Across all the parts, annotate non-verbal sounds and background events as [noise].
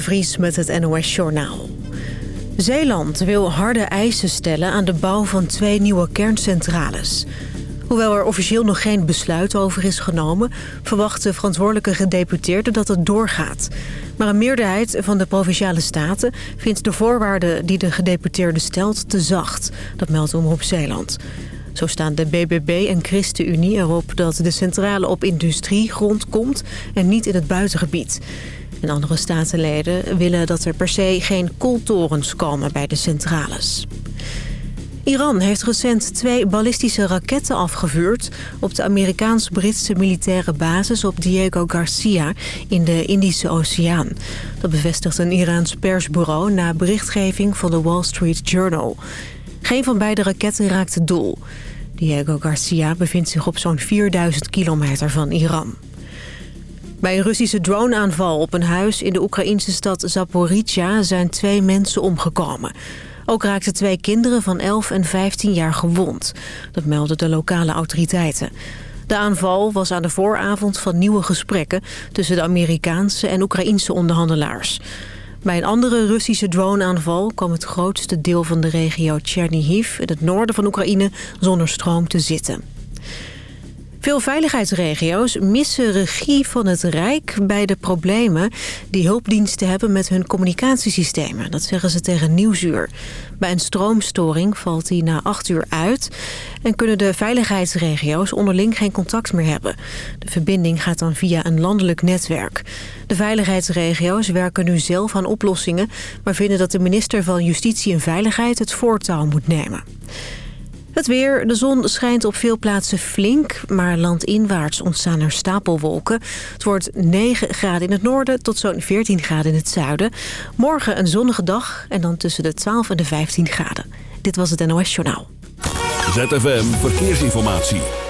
de Vries met het NOS Journaal. Zeeland wil harde eisen stellen aan de bouw van twee nieuwe kerncentrales. Hoewel er officieel nog geen besluit over is genomen... verwachten verantwoordelijke gedeputeerden dat het doorgaat. Maar een meerderheid van de Provinciale Staten... vindt de voorwaarden die de gedeputeerde stelt te zacht. Dat meldt Omroep Zeeland. Zo staan de BBB en ChristenUnie erop dat de centrale op industriegrond komt... en niet in het buitengebied. En andere statenleden willen dat er per se geen kooltorens komen bij de centrales. Iran heeft recent twee ballistische raketten afgevuurd... op de Amerikaans-Britse militaire basis op Diego Garcia in de Indische Oceaan. Dat bevestigt een Iraans persbureau na berichtgeving van de Wall Street Journal. Geen van beide raketten raakte doel. Diego Garcia bevindt zich op zo'n 4000 kilometer van Iran. Bij een Russische droneaanval op een huis in de Oekraïnse stad Zaporizhia zijn twee mensen omgekomen. Ook raakten twee kinderen van 11 en 15 jaar gewond. Dat melden de lokale autoriteiten. De aanval was aan de vooravond van nieuwe gesprekken... tussen de Amerikaanse en Oekraïnse onderhandelaars. Bij een andere Russische droneaanval kwam het grootste deel van de regio Chernihiv... in het noorden van Oekraïne zonder stroom te zitten. Veel veiligheidsregio's missen regie van het Rijk bij de problemen die hulpdiensten hebben met hun communicatiesystemen. Dat zeggen ze tegen Nieuwsuur. Bij een stroomstoring valt die na acht uur uit en kunnen de veiligheidsregio's onderling geen contact meer hebben. De verbinding gaat dan via een landelijk netwerk. De veiligheidsregio's werken nu zelf aan oplossingen, maar vinden dat de minister van Justitie en Veiligheid het voortouw moet nemen. Het weer. De zon schijnt op veel plaatsen flink, maar landinwaarts ontstaan er stapelwolken. Het wordt 9 graden in het noorden tot zo'n 14 graden in het zuiden. Morgen een zonnige dag en dan tussen de 12 en de 15 graden. Dit was het NOS Journaal. ZFM Verkeersinformatie.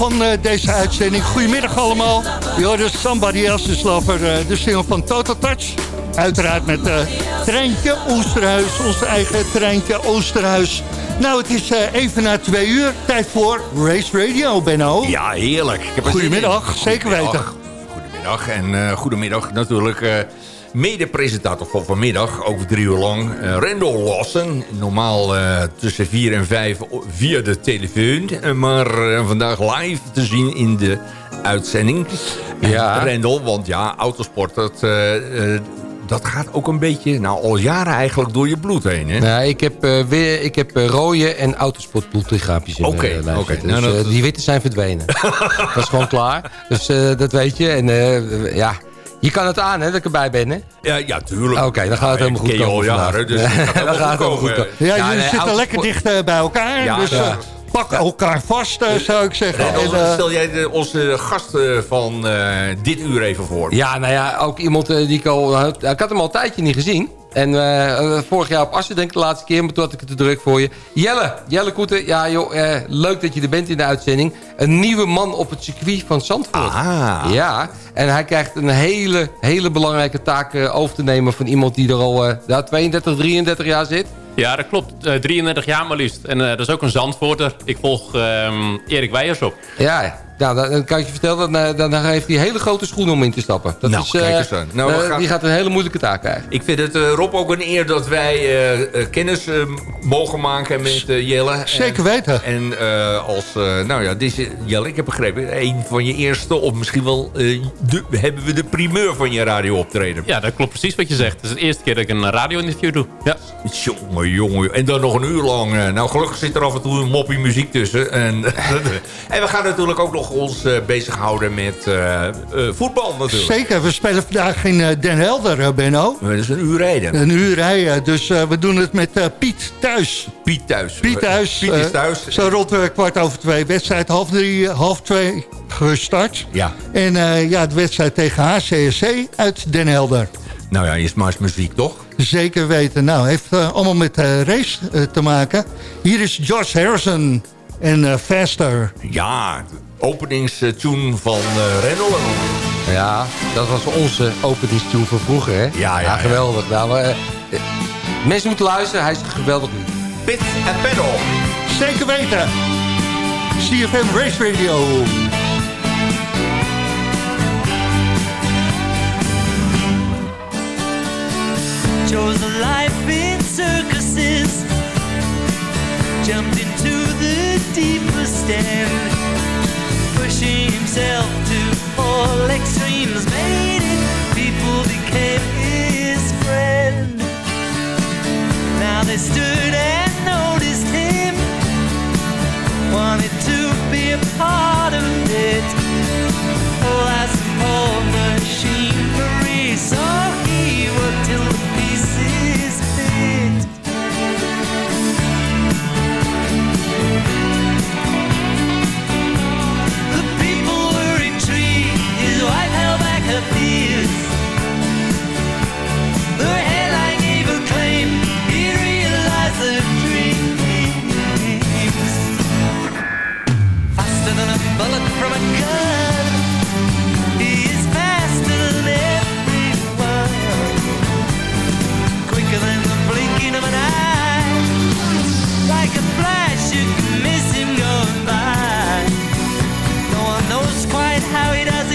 Van deze uitzending. Goedemiddag allemaal. Je hoorde Somebody Else's Lover, de single van Total Touch. Uiteraard met uh, Treintje Oosterhuis, ons eigen Treintje Oosterhuis. Nou, het is even na twee uur. Tijd voor Race Radio, Benno. Ja, heerlijk. Ik heb Goedemiddag, zeker weten. Goedemiddag en goedemiddag natuurlijk mede-presentator van vanmiddag, over drie uur lang. Uh, Randall Lawson, normaal uh, tussen vier en vijf via de telefoon. Uh, maar vandaag live te zien in de uitzending. Ja. Randall, want ja, autosport, dat, dat gaat ook een beetje, nou al jaren eigenlijk door je bloed heen. Hè? Nou, ik heb, weer, ik heb rode en autosportbloedlichaampjes in Oké, okay, okay. dus, nou, Die witte zijn verdwenen. [laughs] dat is gewoon klaar. Dus dat weet je. En ja... Je kan het aan, hè, dat ik erbij ben, hè? Ja, ja tuurlijk. Oké, dan gaat het helemaal goed komen jaren, dus dan gaat het helemaal goed komen. Ja, jullie zitten lekker dicht uh, bij elkaar. Ja, dus, uh, pak elkaar vast, uh, zou ik zeggen. En, en, stel jij de, onze gast van dit uur even voor. Ja, nou ja, ook iemand die ik al... ik had hem al een tijdje niet gezien. En uh, vorig jaar op Assen denk ik de laatste keer, maar toen had ik het te druk voor je. Jelle, Jelle Koeten, ja joh, uh, leuk dat je er bent in de uitzending. Een nieuwe man op het circuit van Zandvoort. Ah. Ja, en hij krijgt een hele, hele belangrijke taak uh, over te nemen van iemand die er al uh, 22, 33 jaar zit. Ja, dat klopt. 33 jaar maar liefst. En dat is ook een Zandvoorter. Ik volg ehm, Erik Weijers op. Ja, nou, dan kan ik je vertellen, dan, dan, dan heeft hij hele grote schoenen om in te stappen. Dat nou, is, kijk eens aan. Nou, uh, gaan... Die gaat een hele moeilijke taak krijgen. Ik vind het, uh, Rob, ook een eer dat wij uh, kennis mogen maken met Jelle. Zeker weten. En als, nou ja, deze, Jelle, ik heb begrepen, een van je eerste, of misschien wel, de, hebben we de primeur van je radio optreden. Ja, dat klopt precies wat je zegt. Het is de eerste keer dat ik een radio-interview doe. Ja. Jongen, jongen. En dan nog een uur lang. nou, gelukkig zit er af en toe een moppie muziek tussen. En, [laughs] en we gaan natuurlijk ook nog ons uh, bezighouden met uh, uh, voetbal natuurlijk. Zeker, we spelen vandaag in Den Helder, Benno. Dat is een uur rijden. Een uur rijden, dus we doen het met Piet thuis. Piet thuis. Piet thuis. Piet is thuis. Zo rond kwart over twee. Wedstrijd half drie, half twee gestart. Ja. En ja, de wedstrijd tegen HCSC uit Den Helder. Nou ja, is maar muziek, toch? Zeker weten. Nou, heeft allemaal met race te maken. Hier is George Harrison en Faster. Ja, openingstune van uh, Renault. Ja, dat was onze openingstune van vroeger, hè? Ja, ja, ja geweldig. Nou, uh, mensen moeten luisteren, hij is geweldig nu. Pit en pedal. Zeker weten. CFM Race Radio. Chose a life in circuses Jumped into the deepest end pushing himself to all extremes made it. People became his friend. Now they stood and noticed him, wanted to be a part of it. Oh, that's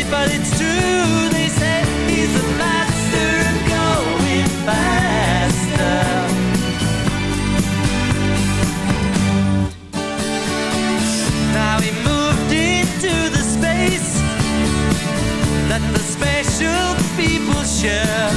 but it's true. They say he's a master of going faster. Now he moved into the space that the special people share.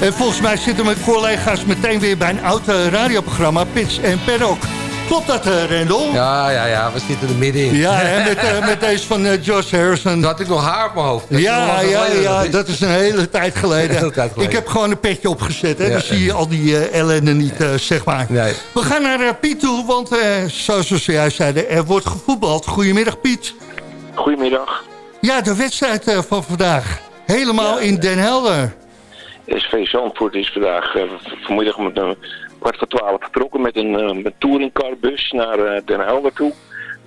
En volgens mij zitten mijn collega's meteen weer bij een oud radioprogramma, Pits en Paddock. Klopt dat, uh, Rendel? Ja, ja, ja, we zitten er middenin. Ja, en met, uh, [laughs] met deze van uh, Josh Harrison. Toen had ik nog haar op mijn hoofd. Dat ja, ja, ja, dat is een hele tijd geleden. Hele tijd geleden. Ik heb gewoon een petje opgezet, hè, ja, dan zie je al die ellende niet, zeg maar. Nee. We gaan naar Piet toe, want zoals we zojuist zeiden, er wordt gevoetbald. Goedemiddag, Piet. Goedemiddag. Ja, de wedstrijd van vandaag. Helemaal in Den Helder. SV Zandvoort is vandaag vanmiddag met een kwart voor twaalf vertrokken met een uh, met touringcarbus naar Den Helder toe.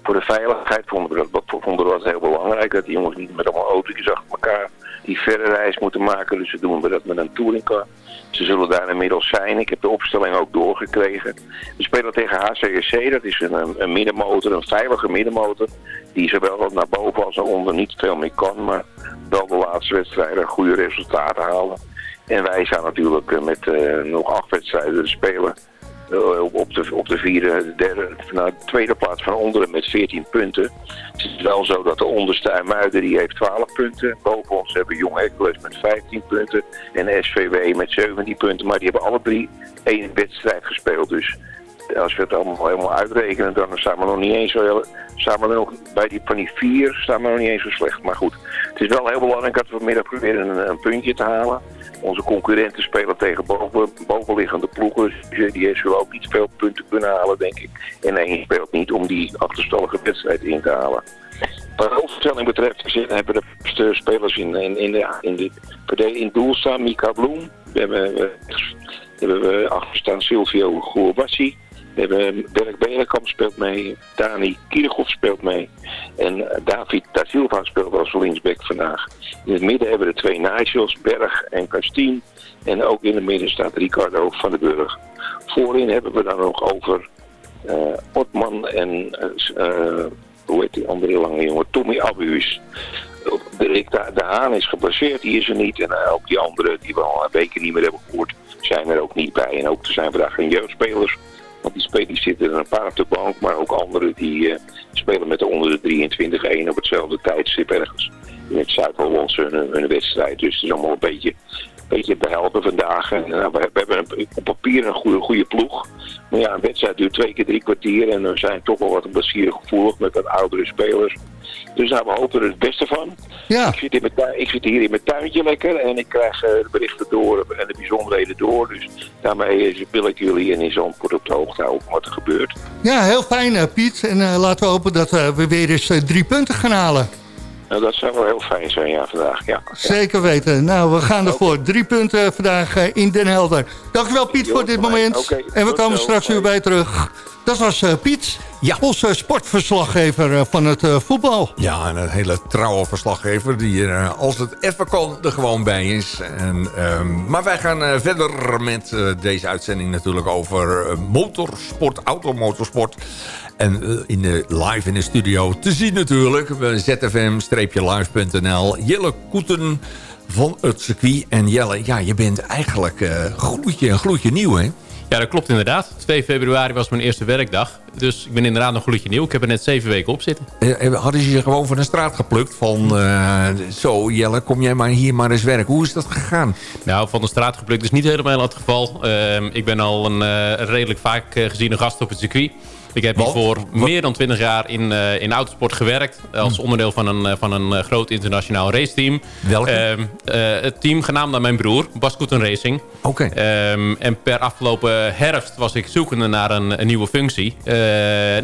Voor de veiligheid vonden we dat, vonden we dat heel belangrijk. Dat die jongens niet met allemaal autootjes achter elkaar die verre reis moeten maken. Dus doen we dat met een touringcar. Ze zullen daar inmiddels zijn. Ik heb de opstelling ook doorgekregen. We spelen tegen HCSC. Dat is een, een middenmotor, een veilige middenmotor. Die zowel naar boven als naar onder niet veel meer kan. Maar wel de laatste wedstrijden goede resultaten halen. En wij zijn natuurlijk met uh, nog acht wedstrijden spelen uh, op, de, op de vierde, derde, nou, de tweede plaats van onderen met 14 punten. Het is wel zo dat de onderste IJmuiden die heeft 12 punten. Boven ons hebben Jong Hercules met 15 punten en SVW met 17 punten. Maar die hebben alle drie één wedstrijd gespeeld. Dus als we het allemaal helemaal uitrekenen, dan staan we nog niet eens zo staan we nog bij die die vier staan we nog niet eens zo slecht. Maar goed, het is wel heel belangrijk dat we vanmiddag proberen een puntje te halen. Onze concurrenten spelen tegen boven, bovenliggende ploegen. Dus die zullen ook niet veel punten kunnen halen, denk ik. En één speelt niet om die achterstallige wedstrijd in te halen. Wat hoofdstelling betreft hebben de spelers in, in, in, de, in, de, in doel staan. Mika Bloem. We hebben, we, hebben we achter staan Silvio Gourbassi. We hebben Dirk Belenkamp speelt mee. Dani Kierhoff speelt mee. En David Da speelt als linksback vandaag. In het midden hebben we de twee Nigels, Berg en Kastien. En ook in het midden staat Ricardo van den Burg. Voorin hebben we dan nog over uh, Otman en uh, hoe heet die andere lange jongen, Tommy Abuus. De, Haan is geblesseerd, die is er niet. En ook die anderen die we al een weken niet meer hebben gehoord, zijn er ook niet bij. En ook er zijn vandaag geen jeugdspelers. Want die spelers zitten er een paar op de bank, maar ook anderen die uh, spelen met de onder de 23-1 op hetzelfde tijdstip ergens. In het Zuid-Hollandse hun, hun, wedstrijd. Dus het is allemaal een beetje, beetje behelpen vandaag. En, nou, we, we, hebben een, op papier een goede, goede ploeg. Maar ja, een wedstrijd duurt twee keer drie kwartier en er zijn toch wel wat gevoelig met wat oudere spelers. Dus nou, we hopen er het beste van. Ja. Ik, zit in mijn ik zit hier in mijn tuintje lekker en ik krijg uh, de berichten door en de bijzonderheden door. Dus daarmee wil ik jullie en in Zandvoort op de hoogte houden wat er gebeurt. Ja, heel fijn uh, Piet. En uh, laten we hopen dat we weer eens drie punten gaan halen. Nou, dat zou wel heel fijn zijn, ja, vandaag. Ja. Zeker weten. Nou, we gaan ervoor. Okay. Drie punten vandaag in Den Helder. Dankjewel Piet voor dit moment. Okay. En we komen straks weer bij terug. Dat was uh, Piet, ja. onze sportverslaggever uh, van het uh, voetbal. Ja, en een hele trouwe verslaggever die er, als het even kan, er gewoon bij is. En, um, maar wij gaan verder met deze uitzending natuurlijk over motorsport, automotorsport. En in de, live in de studio te zien natuurlijk, zfm-live.nl. Jelle Koeten van het circuit. En Jelle, ja, je bent eigenlijk gloedje, een gloedje nieuw, hè? Ja, dat klopt inderdaad. 2 februari was mijn eerste werkdag. Dus ik ben inderdaad nog gloedje nieuw. Ik heb er net zeven weken op zitten. Hadden ze je gewoon van de straat geplukt? Van, uh, zo Jelle, kom jij maar hier maar eens werken. Hoe is dat gegaan? Nou, van de straat geplukt is niet helemaal het geval. Uh, ik ben al een uh, redelijk vaak geziene gast op het circuit. Ik heb hiervoor meer dan 20 jaar in, uh, in autosport gewerkt. Als hm. onderdeel van een, van een groot internationaal raceteam. Welke? Uh, uh, het team genaamd naar mijn broer, Bas Koeten Racing. Oké. Okay. Um, en per afgelopen herfst was ik zoekende naar een, een nieuwe functie.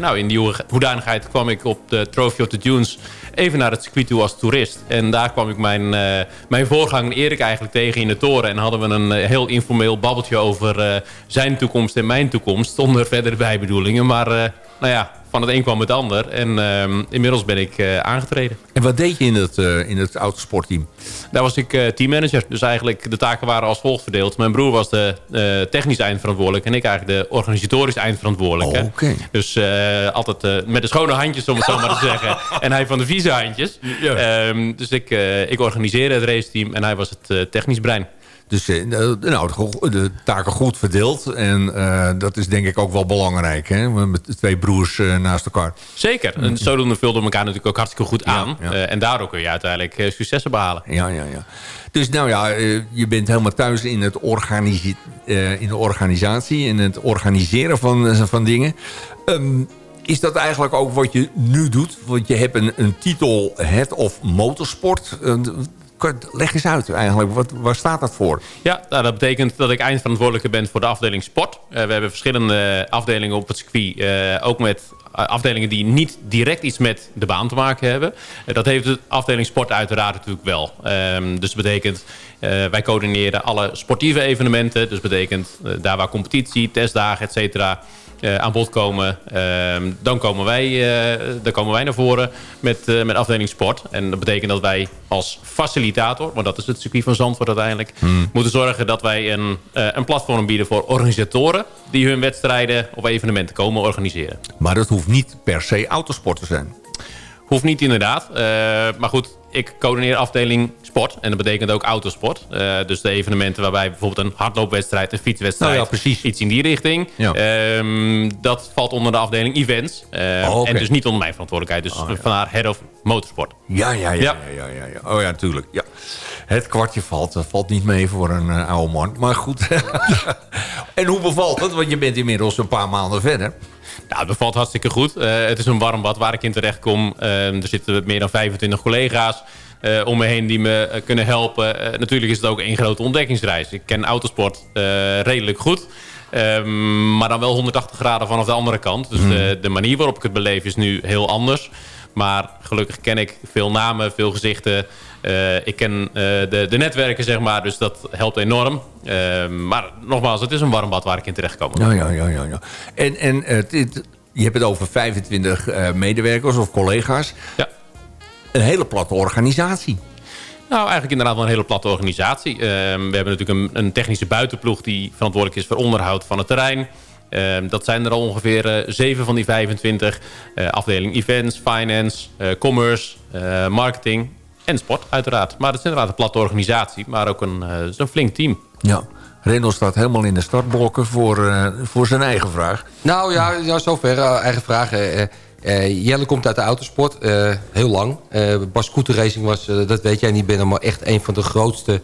nou, in die hoedanigheid kwam ik op de Trophy of the Dunes even naar het circuit toe als toerist. En daar kwam ik mijn, mijn voorganger Erik eigenlijk tegen in de toren. En hadden we een heel informeel babbeltje over zijn toekomst en mijn toekomst. Zonder [laughs] verdere bijbedoelingen. Maar nou ja, van het een kwam het ander. En uh, inmiddels ben ik uh, aangetreden. En wat deed je in het, uh, in het autosportteam? Daar was ik teammanager. Dus eigenlijk de taken waren als volgt verdeeld. Mijn broer was de technisch eindverantwoordelijk. En ik eigenlijk de organisatorisch eindverantwoordelijke. Oh, okay. Dus altijd met de schone handjes, om het zo maar te [laughs] zeggen. En hij van de vieze handjes. Ja. Um, dus ik, ik organiseerde het raceteam. En hij was het technisch brein. Dus uh, nou, de, de, taken goed verdeeld. En uh, dat is denk ik ook wel belangrijk. Hè? Met twee broers uh, naast elkaar. Zeker. En zodoende vulden elkaar natuurlijk ook hartstikke goed aan. Ja, ja. en daardoor kun je uiteindelijk successen behalen. Ja, ja, ja. Dus nou ja, je bent helemaal thuis in, het organisi in de organisatie. In het organiseren van, van dingen. Um, is dat eigenlijk ook wat je nu doet? Want je hebt een, een titel Head of Motorsport. Leg eens uit eigenlijk, wat, waar staat dat voor? Ja, nou, dat betekent dat ik eindverantwoordelijke ben voor de afdeling sport. Uh, we hebben verschillende afdelingen op het circuit. Uh, ook met afdelingen die niet direct iets met de baan te maken hebben. Uh, dat heeft de afdeling sport uiteraard natuurlijk wel. Um, dus dat betekent, wij coördineren alle sportieve evenementen. Dus dat betekent daar waar competitie, testdagen, et cetera uh, aan bod komen, uh, dan, komen wij, dan komen wij naar voren met, met afdeling sport. En dat betekent dat wij als facilitator, want dat is het circuit van Zandvoort uiteindelijk, hmm. moeten zorgen dat wij een, een platform bieden voor organisatoren die hun wedstrijden of evenementen komen organiseren. Maar dat hoeft niet per se autosport te zijn. Hoeft niet inderdaad. maar goed, ik coördineer afdeling sport. En dat betekent ook autosport. Uh, dus de evenementen waarbij bijvoorbeeld een hardloopwedstrijd, een fietswedstrijd... Nou ja, precies. iets in die richting. Ja. Um, dat valt onder de afdeling events. Uh, oh, okay. En dus niet onder mijn verantwoordelijkheid. Dus oh, ja. vandaar head of motorsport. Ja, ja, ja. ja. ja, ja, ja. Oh ja, natuurlijk. Ja. Het kwartje valt. Dat valt niet mee voor een uh, oude man. Maar goed. [laughs] en hoe bevalt het? Want je bent inmiddels een paar maanden verder. Nou, het bevalt hartstikke goed. Uh, het is een warm bad waar ik in terecht kom. Uh, er zitten meer dan 25 collega's uh, om me heen die me kunnen helpen. natuurlijk is het ook een grote ontdekkingsreis. Ik ken autosport redelijk goed. Um, maar dan wel 180 graden vanaf de andere kant. Dus mm. de, de, manier waarop ik het beleef is nu heel anders. Maar gelukkig ken ik veel namen, veel gezichten. Uh, ik ken uh, de, de, netwerken, zeg maar, dus dat helpt enorm. Uh, maar nogmaals, het is een warm bad waar ik in terecht kom. Ja, ja, ja. ja, ja. En, en het, je hebt het over 25 uh, medewerkers of collega's. Ja. Een hele platte organisatie. Nou, eigenlijk inderdaad wel een hele platte organisatie. we hebben natuurlijk een, een, technische buitenploeg... die verantwoordelijk is voor onderhoud van het terrein. dat zijn er al ongeveer zeven van die 25. afdeling events, finance, commerce, marketing en sport, uiteraard. Maar het is inderdaad een platte organisatie, maar ook een, uh, een flink team. Ja. Renault staat helemaal in de startblokken voor, uh, voor zijn eigen vraag. Nou ja, ja zover. Uh, eigen vraag. Jelle komt uit de autosport, heel lang. Bas Scooter Racing was, dat weet jij niet, ben maar echt een van de grootste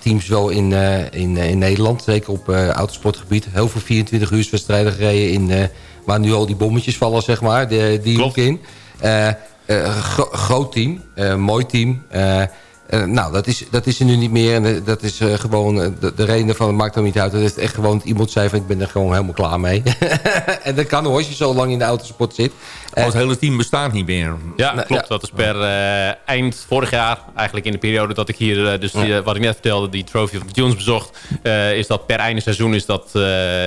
teams wel in, in, in Nederland. Zeker op autosportgebied. Heel veel 24 uur wedstrijden gereden in, waar nu al die bommetjes vallen, zeg maar. De, die Klopt. hoek in. Uh, groot team, uh, mooi team. Uh, uh, nou, dat is, dat is er nu niet meer. En uh, dat is uh, gewoon, de, de, reden van het maakt er niet uit. Dat is echt gewoon, iemand zei van ik ben er gewoon helemaal klaar mee. [laughs] en dat kan hoor, als je zo lang in de autosport zit. Oh, het hele team bestaat niet meer. Ja, nou, klopt. Ja. Dat is per eind vorig jaar, eigenlijk in de periode dat ik hier, dus die, wat ik net vertelde, die Trophy of the Dunes bezocht, is dat per einde seizoen is dat,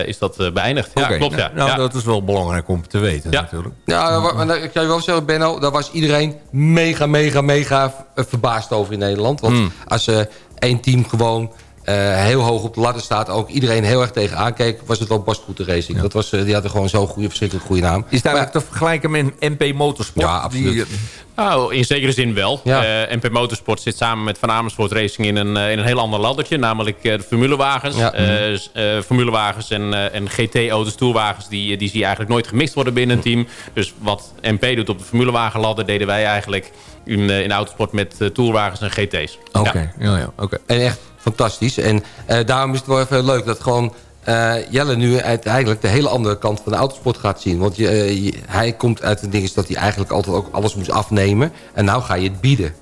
is dat beëindigd. Ja, okay. klopt. Ja. Nou, ja. dat is wel belangrijk om te weten ja. natuurlijk. Ja, maar, ik kan je wel zeggen, Benno, daar was iedereen mega, mega, mega verbaasd over in Nederland. Nederland. Want hmm. als uh, één team gewoon uh, heel hoog op de ladder staat... ook iedereen heel erg tegen aankeek... was het wel Bas Racing. Ja. Dat was, uh, die hadden gewoon zo'n goede, verschrikkelijk goede naam. Is daar te vergelijken met MP Motorsport? Ja, absoluut. Die, nou, in zekere zin wel. Ja. Uh, MP Motorsport zit samen met Van Amersfoort Racing in een, in een heel ander laddertje. Namelijk de formulewagens. Ja. Formulewagens en, en GT-auto's, toerwagens... Die, die zie je eigenlijk nooit gemixt worden binnen een team. Dus wat MP doet op de formulewagenladder... deden wij eigenlijk in, in de autosport met toerwagens en GT's. Oké, ja. ja, ja, oké. En echt fantastisch. En uh, daarom is het wel even leuk dat gewoon uh, Jelle nu uiteindelijk de hele andere kant van de autosport gaat zien. Want je, je, hij komt uit een ding dat hij eigenlijk altijd ook alles moest afnemen. En nou ga je het bieden.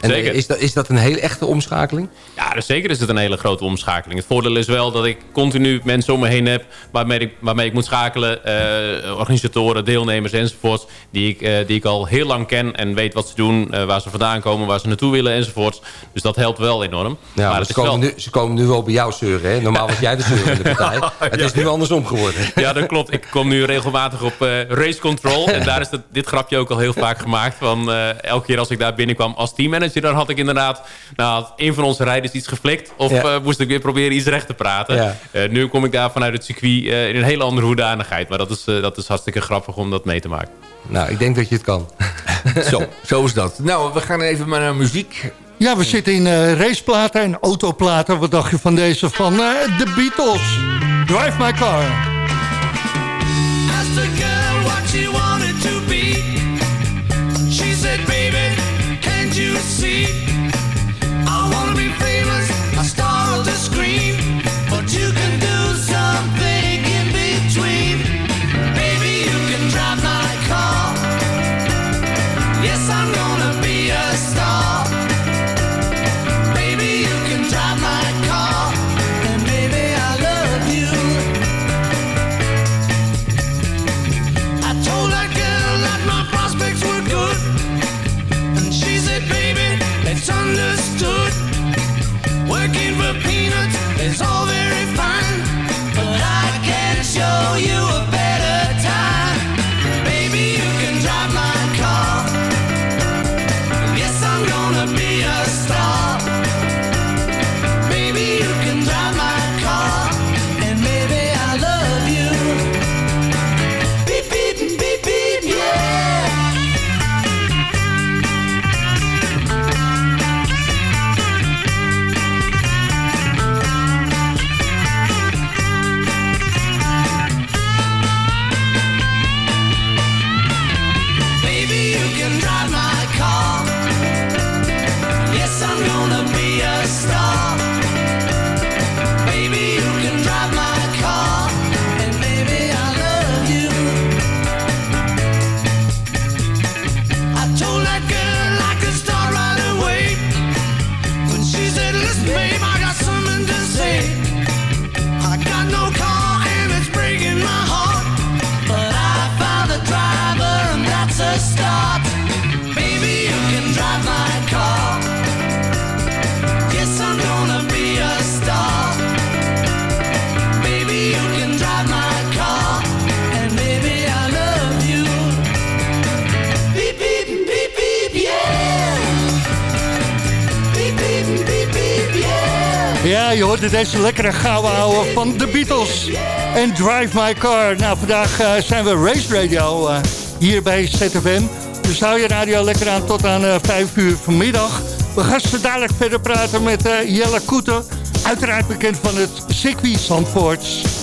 En zeker. Is dat, is dat een hele echte omschakeling? Ja, dus zeker is het een hele grote omschakeling. Het voordeel is wel dat ik continu mensen om me heen heb... waarmee ik, waarmee ik moet schakelen. Uh, organisatoren, deelnemers enzovoorts... Die ik, uh, die ik al heel lang ken en weet wat ze doen... Uh, waar ze vandaan komen, waar ze naartoe willen enzovoorts. Dus dat helpt wel enorm. Ja, maar, ze, komen wel... nu, ze komen nu wel bij jou zeuren. Hè? Normaal was jij de zeuren in de partij. [laughs] Het is nu andersom geworden. [laughs] Ja, dat klopt. Ik kom nu regelmatig op race control. En daar is dat, dit grapje ook al heel vaak gemaakt. Van, elke keer als ik daar binnenkwam als teammanager dan had ik inderdaad... Nou, had een van onze rijders iets geflikt. Of eh, moest ik weer proberen iets recht te praten. Eh, nu kom ik daar vanuit het circuit eh, in een hele andere hoedanigheid. Maar dat is, dat is hartstikke grappig om dat mee te maken. Nou, ik denk dat je het kan. [laughs] zo, zo is dat. Nou, we gaan even naar muziek. Ja, we zitten in raceplaten en autoplaten. Wat dacht je van deze van de Beatles? Drive My Car. Ask a girl what she wants. deze lekkere gouden houden van de Beatles. En Drive My Car. Nou, vandaag eh, zijn we Race Radio eh, hier bij ZFM. Dus zou je radio lekker aan tot aan eh, 5 uur vanmiddag. We gaan ze dadelijk verder praten met Jelle Koeten. Uiteraard bekend van het circuit Zandvoorts.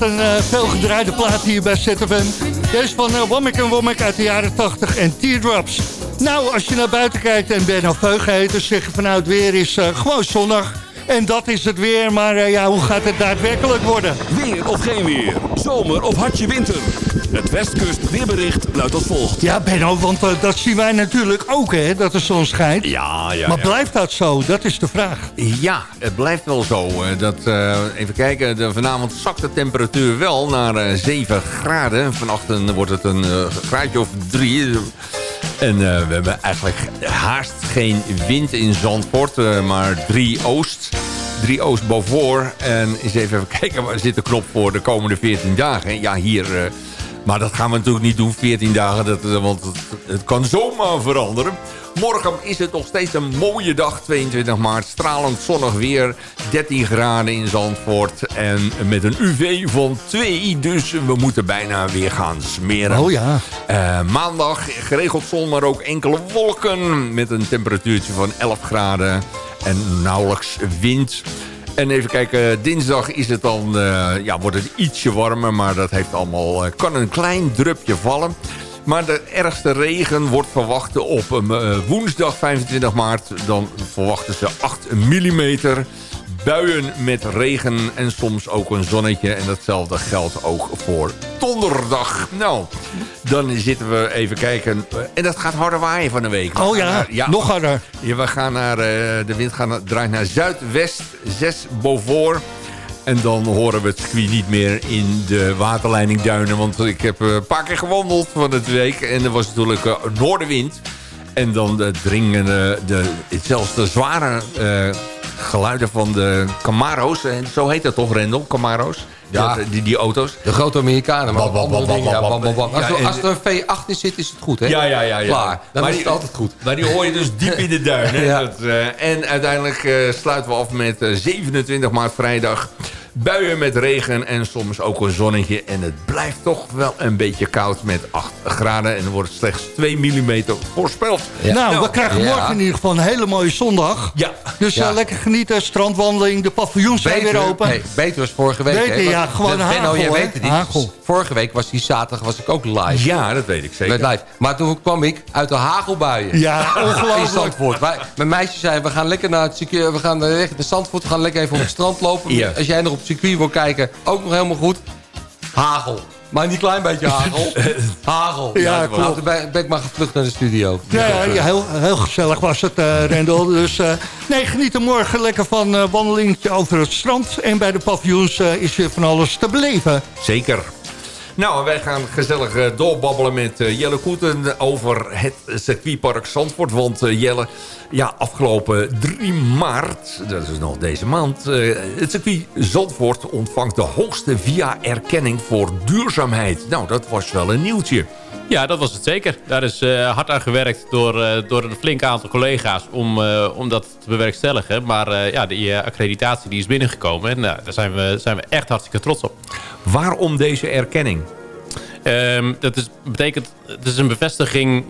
Een uh, veelgedraaide plaat hier bij ZFM. Deze van uh, Womack en Womack uit de jaren 80 en Teardrops. Nou, als je naar buiten kijkt en Ben Veugen heet... dan zeg je vanuit weer is uh, gewoon zonnig. En dat is het weer, maar ja, hoe gaat het daadwerkelijk worden? Weer of geen weer, zomer of hartje winter. Het Westkust weerbericht luidt als volgt. Ja, Benno, want uh, dat zien wij natuurlijk ook, hè, dat de zon schijnt. Ja, ja. Maar ja. blijft dat zo? Dat is de vraag. Ja, het blijft wel zo. Dat, uh, even kijken, de, vanavond zakt de temperatuur wel naar 7 graden. Vannacht wordt het een graadje of 3 en uh, we hebben eigenlijk haast geen wind in Zandvoort, uh, maar 3 oost. 3 oost boven. En eens even [laughs] kijken, waar zit de knop voor de komende 14 dagen? Ja, hier... Uh, maar dat gaan we natuurlijk niet doen, 14 dagen, dat, want het, het kan zomaar veranderen. Morgen is het nog steeds een mooie dag, 22 maart. Stralend zonnig weer, 13 graden in Zandvoort. En met een UV van 2, dus we moeten bijna weer gaan smeren. Oh ja. Uh, maandag geregeld zon, maar ook enkele wolken. Met een temperatuurtje van 11 graden en nauwelijks wind. En even kijken, dinsdag is het dan, uh, ja, wordt het ietsje warmer. Maar dat heeft allemaal, uh, kan een klein drupje vallen. Maar de ergste regen wordt verwacht op uh, woensdag 25 maart. Dan verwachten ze 8 mm. Buien met regen en soms ook een zonnetje. En datzelfde geldt ook voor donderdag. Nou, dan zitten we even kijken. En dat gaat harder waaien van de week. Oh ja, ja nog harder. Ja, we gaan naar, uh, de wind gaat, draait naar zuidwest, 6 boven. En dan horen we het circuit niet meer in de waterleiding duinen. Want ik heb een paar keer gewandeld van de week. En er was natuurlijk uh, noordenwind. En dan de dringen de, de, zelfs de zware uh, geluiden van de Camaro's. En zo heet dat toch, Rendel? Camaro's? Ja. Die, die, die, auto's. De grote Amerikanen. Maar. Als, er, als er een V8 in zit, is het goed, hè? Ja, ja, ja. ja. Klaar. Dan maar is die, het altijd goed. Maar die hoor je dus [laughs] diep in de duinen. ja. dat, uh, en uiteindelijk uh, sluiten we af met uh, 27 maart vrijdag. Buien met regen en soms ook een zonnetje. En het blijft toch wel een beetje koud met 8 graden. En er wordt slechts 2 mm voorspeld. Ja. Nou, nou, we krijgen morgen ja. in ieder geval een hele mooie zondag. Ja. Dus ja. lekker genieten, strandwandeling, de paviljoens zijn weer open. Nee, beter was vorige week. Beter, ja, gewoon de, hagel. Benno, weet het. Hagel. Vorige week was die zaterdag was ik ook live. Ja, dat weet ik zeker. Met live. Maar toen kwam ik uit de hagelbuien. Ja, [laughs] ongelooflijk. In Zandvoort. Wij, mijn meisje zei, we gaan lekker naar het we gaan naar Zandvoort, we gaan lekker even op het strand lopen. Ja. Als jij nog op circuit wil kijken, ook nog helemaal goed. Hagel. Maar niet klein beetje hagel. [laughs] hagel. Ja, klopt. Nou, toen ben, ben ik maar gevlucht naar de studio. Ja, ja, ja heel, heel gezellig was het, uh, Rendel. Dus uh, nee, geniet er morgen lekker van uh, wandelingetje over het strand. En bij de paviljoens is weer van alles te beleven. Zeker. Nou, wij gaan gezellig uh, doorbabbelen met uh, Jelle Koeten over het circuitpark Zandvoort. Want uh, Jelle, ja, afgelopen 3 maart, dat is nog deze maand... het circuit Zandvoort ontvangt de hoogste via-erkenning voor duurzaamheid. Nou, dat was wel een nieuwtje. Ja, dat was het zeker. Daar is uh, hard aan gewerkt door, uh, door een flink aantal collega's om, uh, om dat te bewerkstelligen. Maar ja, die accreditatie die is binnengekomen en daar zijn we, zijn we echt hartstikke trots op. Waarom deze erkenning? Um, dat is, betekent, het is een bevestiging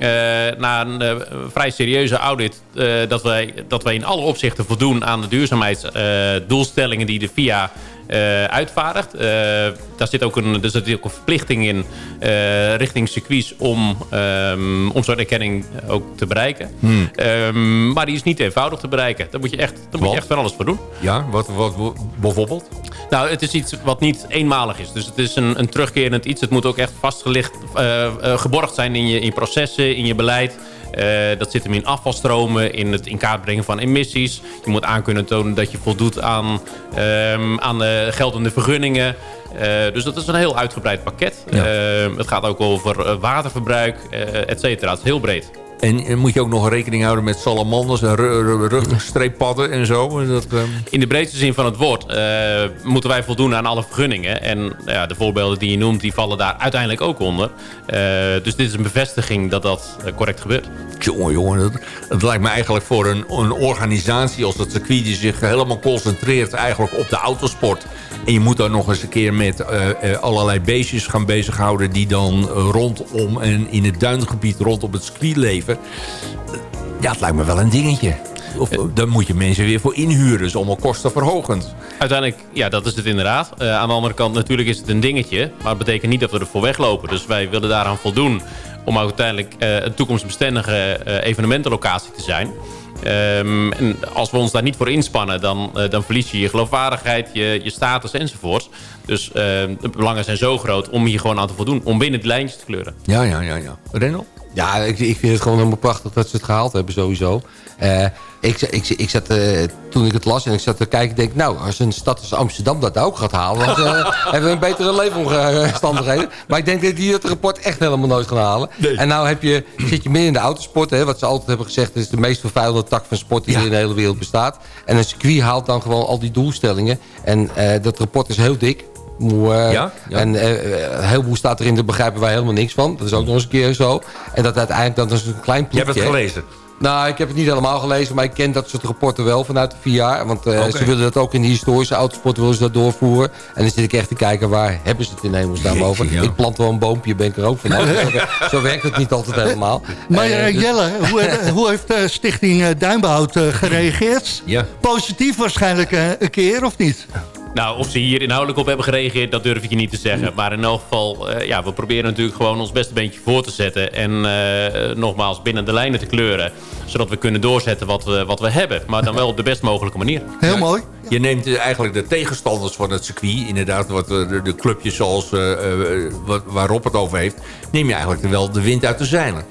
na een vrij serieuze audit... Dat, wij, dat wij in alle opzichten voldoen aan de duurzaamheidsdoelstellingen die de FIA uitvaardigt. daar zit ook een, er zit ook een verplichting in richting circuits om, um, om zo'n erkenning ook te bereiken. Hmm. Um, maar die is niet eenvoudig te bereiken. Daar moet je echt, daar moet je echt van alles voor doen. Ja, wat, wat, wat bijvoorbeeld? Nou, het is iets wat niet eenmalig is. Dus het is een, een terugkerend iets. Het moet ook echt vastgelegd, uh, uh, geborgd zijn in je, in je processen, in je beleid. Uh, dat zit hem in afvalstromen, in het in kaart brengen van emissies. Je moet aan kunnen tonen dat je voldoet aan, um, aan de geldende vergunningen. Uh, dus dat is een heel uitgebreid pakket. Ja. Uh, het gaat ook over waterverbruik, et cetera. Het is heel breed. En, en, moet je ook nog rekening houden met salamanders en rugstreeppadden en zo? Dat, um... In de breedste zin van het woord uh, moeten wij voldoen aan alle vergunningen. En ja, de voorbeelden die je noemt, die vallen daar uiteindelijk ook onder. Uh, dus dit is een bevestiging dat dat uh, correct gebeurt. Jongen, jongen, dat, dat, lijkt me eigenlijk voor een, een organisatie als het circuit... die zich helemaal concentreert eigenlijk op de autosport... en je moet dan nog eens een keer met allerlei beestjes gaan bezighouden... die dan rondom en in het duingebied rondom het circuit leven... Ja, het lijkt me wel een dingetje. Of dan moet je mensen weer voor inhuren. Dus allemaal kostenverhogend. Uiteindelijk, ja, dat is het inderdaad. Eh, aan de andere kant, natuurlijk is het een dingetje. Maar het betekent niet dat we er voor weglopen. Dus wij willen daaraan voldoen om uiteindelijk eh, een toekomstbestendige eh, evenementenlocatie te zijn. Ehm, en als we ons daar niet voor inspannen, dan, eh, dan verlies je je geloofwaardigheid, je, je status enzovoort. Dus ehm, de belangen zijn zo groot om hier gewoon aan te voldoen. Om binnen het lijntje te kleuren. Ja, ja, ja. ja. Ja, ik, ik vind het gewoon helemaal prachtig dat ze het gehaald hebben sowieso. Eh, ik, ik, ik zat, eh, toen ik het las en ik zat te kijken, denk ik... nou, als een stad als Amsterdam dat ook gaat halen... dan eh, [laughs] hebben we een betere leefomstandigheden. Maar ik denk dat die het rapport echt helemaal nooit gaan halen. En nou heb je, zit je midden in de autosport. Hè, wat ze altijd hebben gezegd, is de meest vervuilde tak van sport... die er in de hele wereld bestaat. En een circuit haalt dan gewoon al die doelstellingen. En dat rapport is heel dik. Moe, eh, Ja, ja. En eh, een heleboel staat erin, daar begrijpen wij helemaal niks van. Dat is ook nog eens een keer zo. En dat uiteindelijk dan is een klein Je ploegje... hebt het gelezen. Nou, ik heb het niet helemaal gelezen, maar ik ken dat soort rapporten wel vanuit de vier jaar. Want eh, ze willen dat ook in de historische autosport willen ze dat doorvoeren. En dan zit ik echt te kijken, waar hebben ze het in hemelsnaam over? Jeetje, ja. Ik plant wel een boompje, ben ik er ook van. Nou, zo, werkt het niet altijd helemaal. [laughs] Maar dus- Jelle, hoe, [laughs] hoe heeft Stichting eh, Duinbehoud eh, gereageerd? Ja. Positief waarschijnlijk een keer, of niet? Nou, of ze hier inhoudelijk op hebben gereageerd, dat durf ik je niet te zeggen. Maar in elk geval, eh, ja, we proberen natuurlijk gewoon ons beste beentje voor te zetten. En eh, nogmaals, binnen de lijnen te kleuren. Zodat we kunnen doorzetten wat we, wat we hebben. Maar dan wel op de best mogelijke manier. [laughs] Heel mooi. Je neemt eh, eigenlijk de tegenstanders van het circuit... inderdaad, wat, de, de clubjes zoals eh, eh, wat, waar Rob het over heeft... neem je eigenlijk wel de wind uit de zeilen.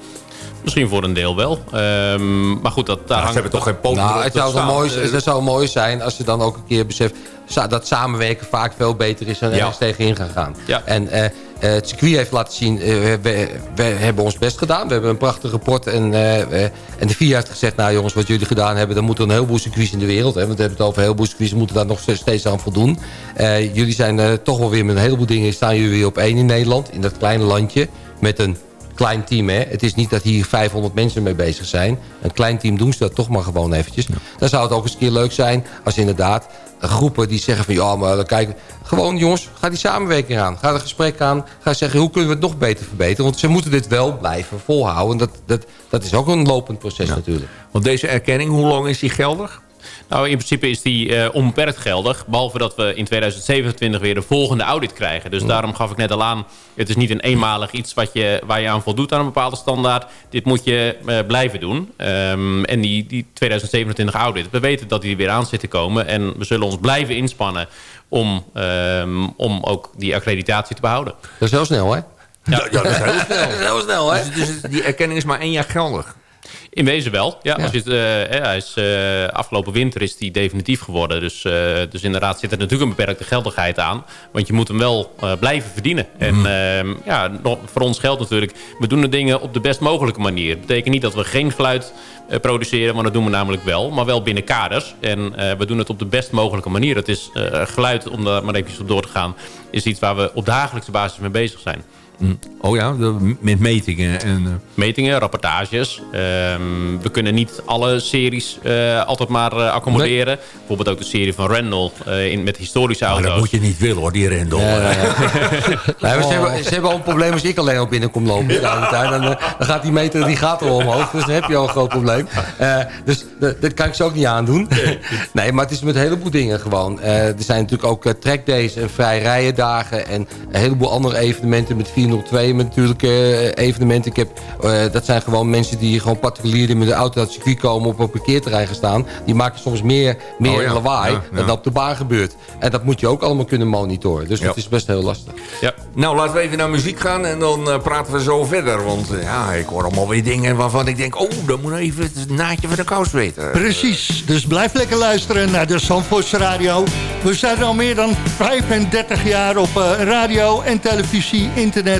Misschien voor een deel wel. Ehm, maar goed, dat, daar Nou, ze hangt... hebben toch geen poten Nou, het zou, mooi, Eh, het zou mooi zijn als je dan ook een keer beseft... dat samenwerken vaak veel beter is dan Ja. ergens tegenin gaan gaan. Ja. En eh, eh, het circuit heeft laten zien, eh, we, we, hebben ons best gedaan. We hebben een prachtig rapport. En, eh, eh, en de VIA heeft gezegd, nou jongens, wat jullie gedaan hebben... dan moeten een heleboel circuits in de wereld. Hè, want we hebben het over een heleboel circuits, moeten daar nog steeds aan voldoen. Eh, jullie zijn eh, toch wel weer met een heleboel dingen... staan jullie weer op één in Nederland, in dat kleine landje... met een klein team. Hè? Het is niet dat hier 500 mensen mee bezig zijn. Een klein team doen ze dat toch maar gewoon eventjes. Dan zou het ook eens een keer leuk zijn als inderdaad groepen die zeggen van... ja, maar dan kijk, gewoon jongens, ga die samenwerking aan. Ga er gesprek aan. Ga zeggen, hoe kunnen we het nog beter verbeteren? Want ze moeten dit wel blijven volhouden. Dat, dat, dat is ook een lopend proces natuurlijk. Want deze erkenning, hoe lang is die geldig? Nou, in principe is die eh, onbeperkt geldig. Behalve dat we in 2027 weer de volgende audit krijgen. Dus daarom gaf ik net al aan... het is niet een eenmalig iets wat je, waar je aan voldoet aan een bepaalde standaard. Dit moet je eh, blijven doen. Ehm, en die, die 2027 audit, we weten dat die er weer aan zit te komen. En we zullen ons blijven inspannen om, ehm, om ook die accreditatie te behouden. Dat is heel snel, hè? Ja, Ja, dat is heel [laughs] snel. Dat is heel snel, hè? Dus, dus die erkenning is maar één jaar geldig. In wezen wel. Ja, Ja. Als je het, eh, hij is, eh, afgelopen winter is die definitief geworden. Dus, eh, dus inderdaad zit er natuurlijk een beperkte geldigheid aan. Want je moet hem wel blijven verdienen. En ehm, ja, voor ons geldt natuurlijk... we doen de dingen op de best mogelijke manier. Dat betekent niet dat we geen geluid produceren... want dat doen we namelijk wel. Maar wel binnen kaders. En we doen het op de best mogelijke manier. Het is geluid, om daar maar even op door te gaan... is iets waar we op dagelijkse basis mee bezig zijn. Oh ja, de- met metingen. En, eh, metingen, rapportages. Ehm, we kunnen niet alle series eh, altijd maar eh, accommoderen. Bijvoorbeeld ook de serie van Randall eh, in, met historische maar auto's. dat moet je niet willen hoor, die. [laughs] Nee, maar ze, hebben, ze hebben al een probleem als ik alleen al binnenkom lopen. Dan, dan gaat die meter die gaat al omhoog. Dus dan heb je al een groot probleem. Eh, dus dat, kan ik ze ook niet aandoen. Nee, maar het is met een heleboel dingen gewoon. Eh, er zijn natuurlijk ook uh, trackdays en vrijrijendagen... en een heleboel andere evenementen met 402 met natuurlijk eh, evenementen. Ik heb, eh, dat zijn gewoon mensen die gewoon particulier met de auto naar het circuit komen... op een parkeerterrein gaan staan. Die maken soms meer, meer Oh ja, lawaai ja, ja. dan dat op de baan gebeurt. En dat moet je ook allemaal kunnen monitoren. Dus Ja. dat is best heel lastig. Ja. Nou, laten we even naar muziek gaan en dan eh, praten we zo verder. Want ja, ik hoor allemaal weer dingen waarvan ik denk... oh, dan moet even het naadje van de kous weten. Precies, dus blijf lekker luisteren naar de Zandvoorts Radio. We zijn al meer dan 35 jaar op eh, radio en televisie, internet,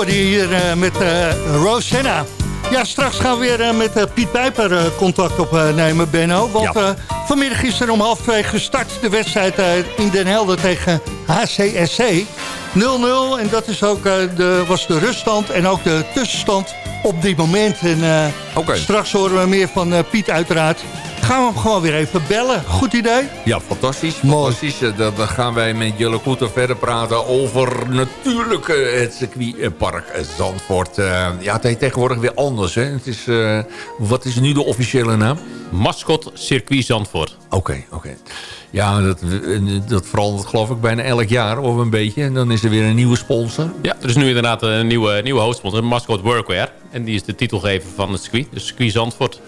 Hoorde je hier eh, met eh, Rosanna. Ja, straks gaan we weer eh, met Piet Pijper contact opnemen, Benno. Want Ja. vanmiddag is er om half twee gestart de wedstrijd in Den Helder tegen HCSC. 0-0 en dat is ook, de, was de ruststand en ook de tussenstand op dit moment. En straks horen we meer van Piet uiteraard. Gaan we hem gewoon weer even bellen. Goed idee? Ja, fantastisch. Fantastisch. Eh, Dan, gaan wij met Jelle Koeter verder praten over natuurlijk eh, het circuitpark Zandvoort. Eh, ja, het heet tegenwoordig weer anders. Hè? Het is, eh, wat is nu de officiële naam? Mascot Circuit Zandvoort. Oké, oké. Ja, dat, dat verandert geloof ik bijna elk jaar of een beetje. En dan is er weer een nieuwe sponsor. Ja, er is nu inderdaad een nieuwe, nieuwe hoofdsponsor, Mascot Workwear. En die is de titelgever van het circuit, dus circuit Zandvoort.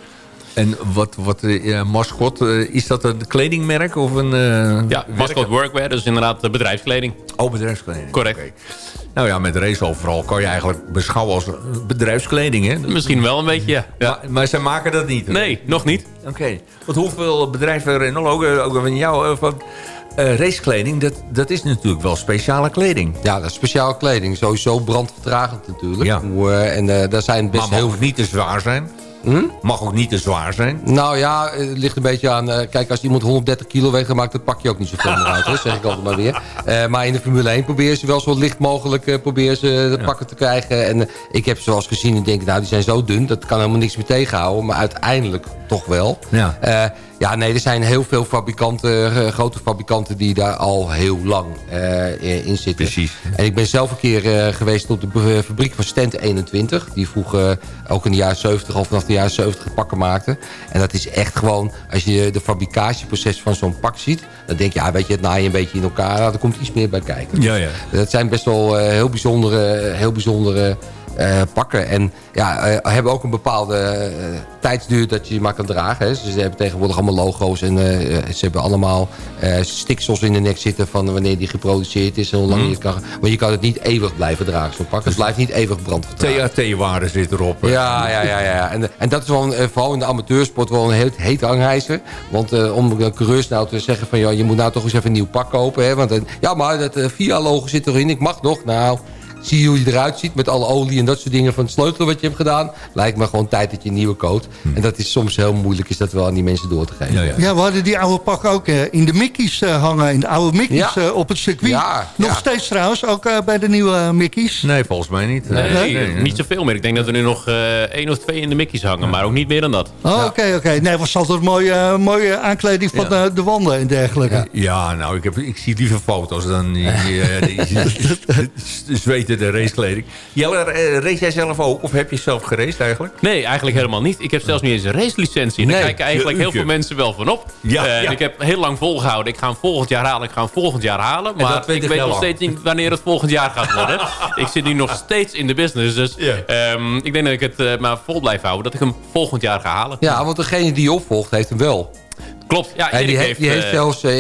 En wat, wat eh, ja, mascot, eh, is dat een kledingmerk of een... eh, Ja, Mascot Workwear, dus inderdaad bedrijfskleding. Oh, bedrijfskleding. Correct. Oké. Nou ja, met race overal kan je eigenlijk beschouwen als bedrijfskleding, hè? Misschien wel een beetje, ja. ja. Maar, maar zij maken dat niet. hè? Nee, nog niet. Oké. Want hoeveel bedrijven er ook, ook van jou, van eh, racekleding, dat, dat is natuurlijk wel speciale kleding. Ja, dat is speciale kleding. Sowieso brandvertragend natuurlijk. Ja. Hoe, eh, en eh, daar zijn best Maar heel niet te zwaar zijn. Hm? Mag ook niet te zwaar zijn. Nou ja, het ligt een beetje aan... eh, kijk, als iemand 130 kilo weegt, dan maakt het pakje ook niet zoveel meer uit. Hè, zeg ik altijd maar weer. Eh, maar in de Formule 1 probeer ze wel zo licht mogelijk eh, probeer ze de pakken te krijgen. En eh, ik heb ze wel eens gezien en denk, nou, die zijn zo dun. Dat kan helemaal niks meer tegenhouden. Maar uiteindelijk toch wel. Ja. Ja, nee, er zijn heel veel fabrikanten, eh, grote fabrikanten... die daar al heel lang eh, in zitten. Precies. En ik ben zelf een keer eh, geweest op de fabriek van Stent 21... die vroeger ook in de jaren 70 of vanaf de jaren 70 pakken maakte. En dat is echt gewoon, als je de fabricatieproces van zo'n pak ziet... dan denk je, ja, weet je, het naaien een beetje in elkaar... nou, er komt iets meer bij kijken. Ja, ja. Dat zijn best wel heel bijzondere, heel bijzondere pakken. En ja, eh, hebben ook een bepaalde eh, tijdsduur dat je maar kan dragen. Hè. Ze hebben tegenwoordig allemaal logo's en eh, ze hebben allemaal eh, stiksels in de nek zitten van wanneer die geproduceerd is en hoe lang Mhm. je het kan. Want je kan het niet eeuwig blijven dragen, zo'n pak. Het blijft niet eeuwig brandvertraagd. THT-waarde zit erop. Ja, ja, ja. ja. En, en dat is wel, een, eh, vooral in de amateursport wel een heel heet hangijzer. Want eh, om de coureurs nou te zeggen van... Ja, je moet nou toch eens even een nieuw pak kopen. Hè? Want eh, ja, maar dat eh, VIA-logo zit erin. Ik mag nog. Nou, zie je hoe je eruit ziet met alle olie en dat soort dingen van het sleutelen wat je hebt gedaan. Lijkt me gewoon tijd dat je een nieuwe koopt. En dat is soms heel moeilijk is dat wel aan die mensen door te geven. Ja, ja. Ja, we hadden die oude pak ook eh, in de Mickey's eh, hangen. In de oude Mickey's Ja. eh, op het circuit. Ja, Nog ja. steeds trouwens, ook eh, bij de nieuwe eh, Mickey's. Nee, volgens mij niet. Nee, Nee, nee, nee. niet zoveel meer. Ik denk dat er nu nog eh één of twee in de Mickey's hangen. Maar ook niet meer dan dat. Oh, Oké, oké. Nee, was altijd een mooie, eh, mooie aankleding van Ja. de, de wanden en dergelijke. Ja, nou, ik, heb, ik zie liever foto's dan die, die, die, die de racekleding. Jelle, eh, race jij zelf ook? Of heb je zelf geraced eigenlijk? Nee, eigenlijk helemaal niet. Ik heb zelfs niet eens een racelicentie. Daar Nee, kijken eigenlijk heel veel mensen wel van op. Ja, Eh, en ja. Ik heb heel lang volgehouden. Ik ga hem volgend jaar halen. Ik ga hem volgend jaar halen. Maar weet ik weet nog steeds niet wanneer het volgend jaar gaat worden. [laughs] ik zit nu nog steeds in de business. Dus Ja. ehm, ik denk dat ik het eh, maar vol blijf houden. Dat ik hem volgend jaar ga halen. Ja, want degene die je opvolgt heeft hem wel. Klopt. Ja, En Erik die, heeft, die heeft eh, zelfs eh,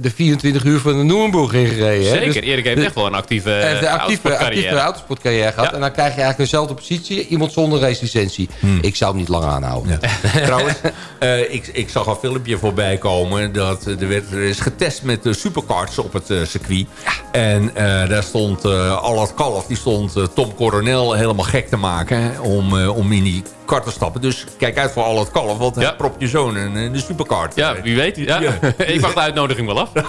de 24 uur van de Noerenburg ingereden. hè. Zeker. Dus- Erik heeft dus- echt wel een actieve, Hij heeft een uh, actieve, actieve autosportcarrière gehad. Ja. En dan krijg je eigenlijk dezelfde positie. Iemand zonder racelicentie. Ik zou hem niet lang aanhouden. [laughs] Trouwens, eh, ik, ik zag een filmpje voorbij komen. Dat eh, er, werd, er is getest met de supercards op het eh, circuit. En eh, daar stond uh, Allard Kalf. Die stond eh, Tom Coronel helemaal gek te maken. hè, Om, eh, om in die kart te stappen. Dus kijk uit voor Allard Kalf. Want hij Ja. propt je zoon in in de supercard. Ja, wie weet. Ja. Ja. [laughs] ik wacht de uitnodiging wel af. [laughs]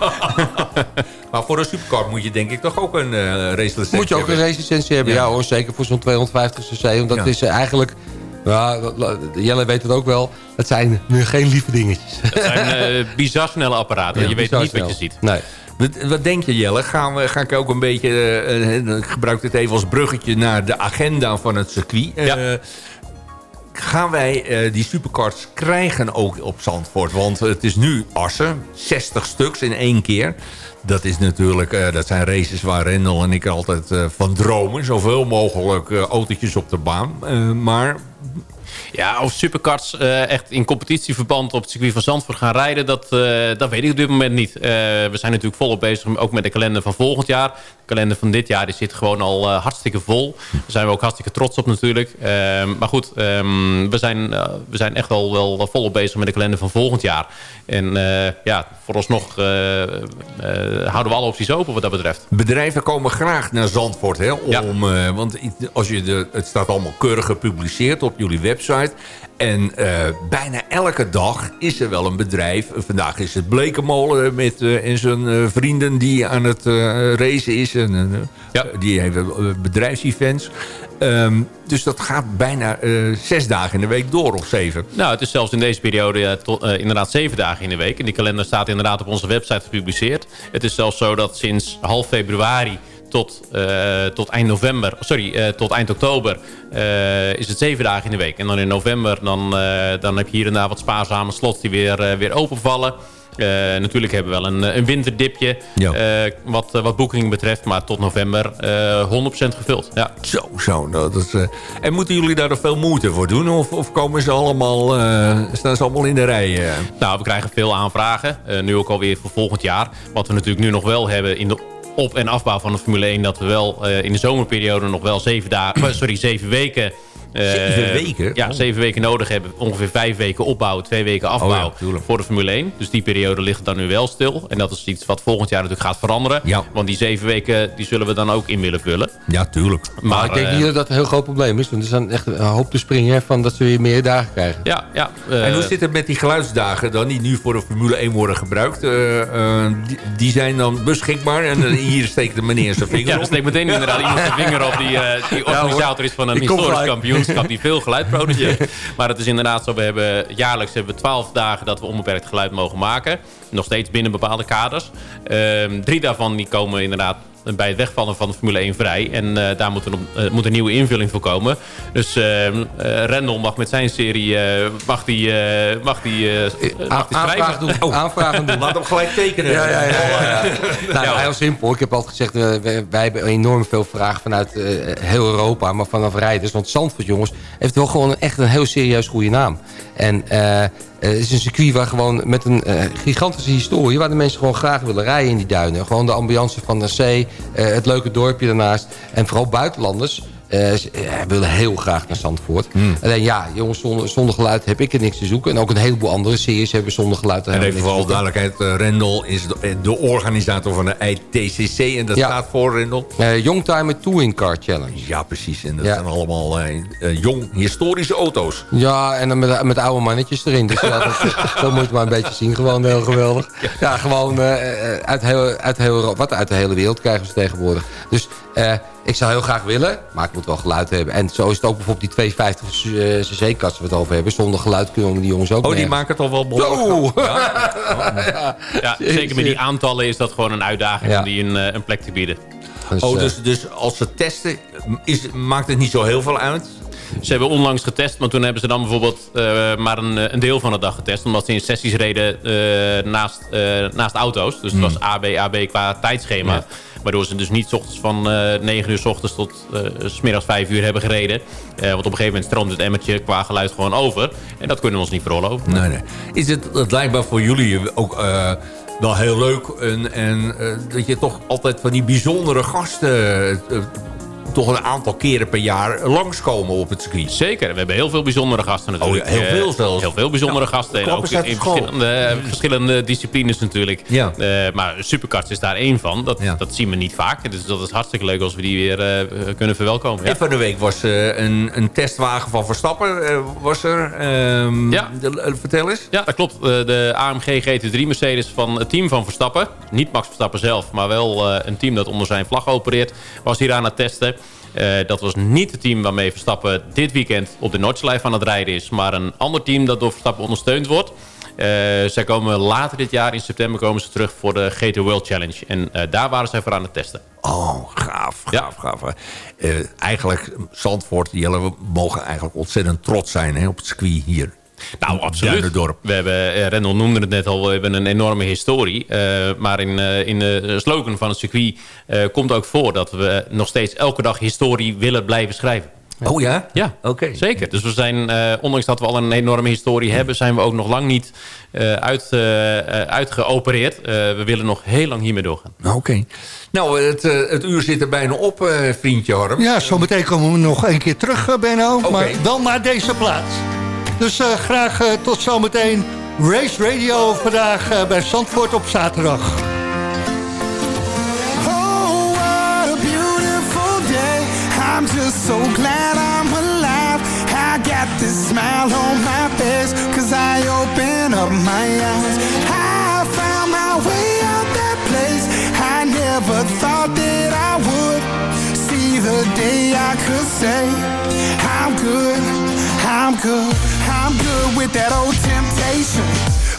Maar voor een supercard moet je denk ik toch ook een uh, racelicentie Moet je ook een racelicentie hebben. Ja. Ja, hoor, zeker voor zo'n 250 cc. Want dat Ja. is eh, eigenlijk... Ja, Jelle weet het ook wel. Het zijn nu geen lieve dingetjes. Het zijn eh, [laughs] bizar snelle apparaten. Ja, je weet niet wat je ziet. Nee. Wat, wat denk je Jelle? Gaan we, ga ik ook een beetje... eh, eh, ik gebruik dit even als bruggetje naar de agenda van het circuit. Ja. Eh, gaan wij eh, die supercards krijgen ook op Zandvoort? Want het is nu Assen, 60 stuks in één keer. Dat is natuurlijk, eh, dat zijn races waar Rendel en ik altijd eh, van dromen. Zoveel mogelijk autootjes op de baan. Maar Ja, of supercards eh, echt in competitieverband op het circuit van Zandvoort gaan rijden... dat, eh, dat weet ik op dit moment niet. Eh, we zijn natuurlijk volop bezig ook met de kalender van volgend jaar. De kalender van dit jaar die zit gewoon al hartstikke vol. Daar zijn we ook hartstikke trots op natuurlijk. Ehm, maar goed, ehm, we, zijn, we zijn echt wel, wel volop bezig met de kalender van volgend jaar. En ja, vooralsnog houden we alle opties open wat dat betreft. Bedrijven komen graag naar Zandvoort. Hè, om, Ja. want als je de, het staat allemaal keurig gepubliceerd op jullie website. En eh, bijna elke dag is er wel een bedrijf. Vandaag is het Blekenmolen met eh, en zijn eh, vrienden die aan het eh, racen is. En, eh, Ja. Die hebben eh, bedrijfsevents. Ehm, dus dat gaat bijna eh, zes dagen in de week door of zeven. Nou, het is zelfs in deze periode tot, eh, inderdaad zeven dagen in de week. En die kalender staat inderdaad op onze website gepubliceerd. Het is zelfs zo dat sinds half februari tot, eh, tot eind november, sorry, eh, tot eind oktober eh, is het zeven dagen in de week. En dan in november dan, dan heb je hier en daar wat spaarzame slots die weer, weer openvallen. Natuurlijk hebben we wel een, een winterdipje wat, wat boekingen betreft. Maar tot november eh 100% gevuld. Ja. Zo, zo. Nou, dat is, En moeten jullie daar nog veel moeite voor doen? Of, of komen ze allemaal, staan ze allemaal in de rij? Nou, we krijgen veel aanvragen. nu ook alweer voor volgend jaar. Wat we natuurlijk nu nog wel hebben in de op- en afbouw van de Formule 1... dat we wel eh, in de zomerperiode nog wel zeven, dagen, [clears throat] sorry, zeven weken... eh, Zeven weken? Ja, Oh. zeven weken nodig hebben. Ongeveer vijf weken opbouw, twee weken afbouw Oh ja, tuurlijk. voor de Formule 1. Dus die periode ligt dan nu wel stil. En dat is iets wat volgend jaar natuurlijk gaat veranderen. Ja. Want die zeven weken die zullen we dan ook in willen vullen. Ja, tuurlijk. Maar ik denk eh, niet dat dat een heel groot probleem is. Want er is dan echt een hoop te springen van dat ze weer meer dagen krijgen. Ja, ja. eh, En hoe zit het met die geluidsdagen dan, die nu voor de Formule 1 worden gebruikt? Eh, eh, die, die zijn dan beschikbaar en eh, hier steekt de meneer zijn vinger [laughs] Ja, op. er steekt meteen inderdaad iemand zijn vinger op die, eh, die organisator is van een historisch gelijk. Wetenschap die veel geluid produceert. [laughs] Maar het is inderdaad zo, we hebben jaarlijks hebben we 12 dagen dat we onbeperkt geluid mogen maken. Nog steeds binnen bepaalde kaders. Ehm, drie daarvan die komen inderdaad bij het wegvallen van de Formule 1 vrij. En eh, daar moet, er, nog- eh, moet een nieuwe invulling voor komen. Dus uh, Rendel mag met zijn serie eh, mag die, eh, mag die, eh, mag die Aanvraag schrijven. doen. Aanvragen doen. Laat hem gelijk tekenen. Ja, ja, ja. ja, ja. [laughs] Nou, heel simpel. Ik heb altijd gezegd, eh, wij, wij hebben enorm veel vragen vanuit eh, heel Europa, maar vanaf rijders. Want Zandvoort, jongens, heeft wel gewoon echt een heel serieus goede naam. En eh, eh, het is een circuit waar gewoon met een eh, gigantische historie... waar de mensen gewoon graag willen rijden in die duinen. Gewoon de ambiance van de zee, eh, het leuke dorpje daarnaast. En vooral buitenlanders... eh, ze- eh, willen heel graag naar Zandvoort. Alleen ja, jongens, zonder, zonder geluid heb ik er niks te zoeken. En ook een heleboel andere series hebben zonder geluid En even vooral duidelijkheid, eh, Rendel is de, de organisator van de ITCC. En dat Ja. staat voor Rendel. Youngtimer Touring Car Challenge. Ja, precies. En dat Ja. zijn allemaal jong historische auto's. Ja, en dan met, met oude mannetjes erin. Dus ja, dat, [laughs] zo moet je maar een beetje zien. Gewoon heel geweldig. Ja, gewoon uit, heel, uit, heel, wat uit de hele wereld krijgen ze tegenwoordig. Dus eh, ik zou heel graag willen, maar ik moet wel geluid hebben. En zo is het ook bijvoorbeeld die 250 cc-kast waar we het over hebben. Zonder geluid kunnen we die jongens ook Oh, die nergens. maken toch wel behoorlijk... Zo! [laughs] Ja, zeker met die aantallen is dat gewoon een uitdaging Ja. om die een, eh, een plek te bieden. Dus, Oh, eh, dus, dus als ze testen, is, maakt het niet zo heel veel uit? Ze hebben onlangs getest, maar toen hebben ze dan bijvoorbeeld eh, maar een, eh, een deel van de dag getest. Omdat ze in sessies reden eh, naast, naast auto's. Dus het was AB, AB qua tijdschema. Waardoor ze dus niet 's ochtends van eh 9 uur 's ochtends tot s smiddags 5 uur hebben gereden. Want op een gegeven moment stroomt het emmertje qua geluid gewoon over. En dat kunnen we ons niet veroorloven. Nee, nee. Is het, het lijkt voor jullie ook wel heel leuk. En, en dat je toch altijd van die bijzondere gasten... toch een aantal keren per jaar langskomen op het circuit. Zeker, we hebben heel veel bijzondere gasten natuurlijk. Oh ja, heel veel Eh, zelfs. Heel veel bijzondere gasten. En ook in verschillende, eh, verschillende disciplines natuurlijk. Ja. Eh, maar Superkarts is daar één van. Dat, Ja. dat zien we niet vaak. Dus dat is hartstikke leuk als we die weer eh, kunnen verwelkomen. Ja. En van de week was eh, een, een testwagen van Verstappen. eh, was er. Ehm, Ja. de- eh, vertel eens. Ja, dat klopt. Eh, De AMG GT3 Mercedes van het team van Verstappen. Niet Max Verstappen zelf, maar wel eh, een team dat onder zijn vlag opereert. Was hier aan het testen. Eh, dat was niet het team waarmee Verstappen dit weekend op de Nordschleife aan het rijden is. Maar een ander team dat door Verstappen ondersteund wordt. Eh, zij komen later dit jaar, in september, komen ze terug voor de GT World Challenge. En eh, daar waren zij voor aan het testen. Oh, gaaf, Ja. gaaf, gaaf. Eigenlijk, Zandvoort, Jelle, we mogen eigenlijk ontzettend trots zijn hè, op het circuit hier. Nou, absoluut. Duinendorp. We hebben, eh, Rendel noemde het net al, we hebben een enorme historie. Eh, maar in, eh, in de slogan van het circuit eh, komt ook voor dat we nog steeds elke dag historie willen blijven schrijven. Oh ja? Ja, Oké. zeker. Dus we zijn, eh, ondanks dat we al een enorme historie hebben... zijn we ook nog lang niet eh, uit, eh, eh, uitgeopereerd. Eh, we willen nog heel lang hiermee doorgaan. Oké. Nou, het, eh, het uur zit er bijna op, eh, vriendje Harm. Ja, zometeen komen we nog een keer terug, Benno. Maar wel naar deze plaats. Dus eh, graag eh, tot zometeen. Race Radio vandaag eh, bij Zandvoort op zaterdag. Oh, what a beautiful day. I'm just so glad I'm alive. I got this smile on my face, cause I open up my eyes. I found my way out that place. I never thought that I would see the day I could say, I'm good, I'm good, good with that old temptation.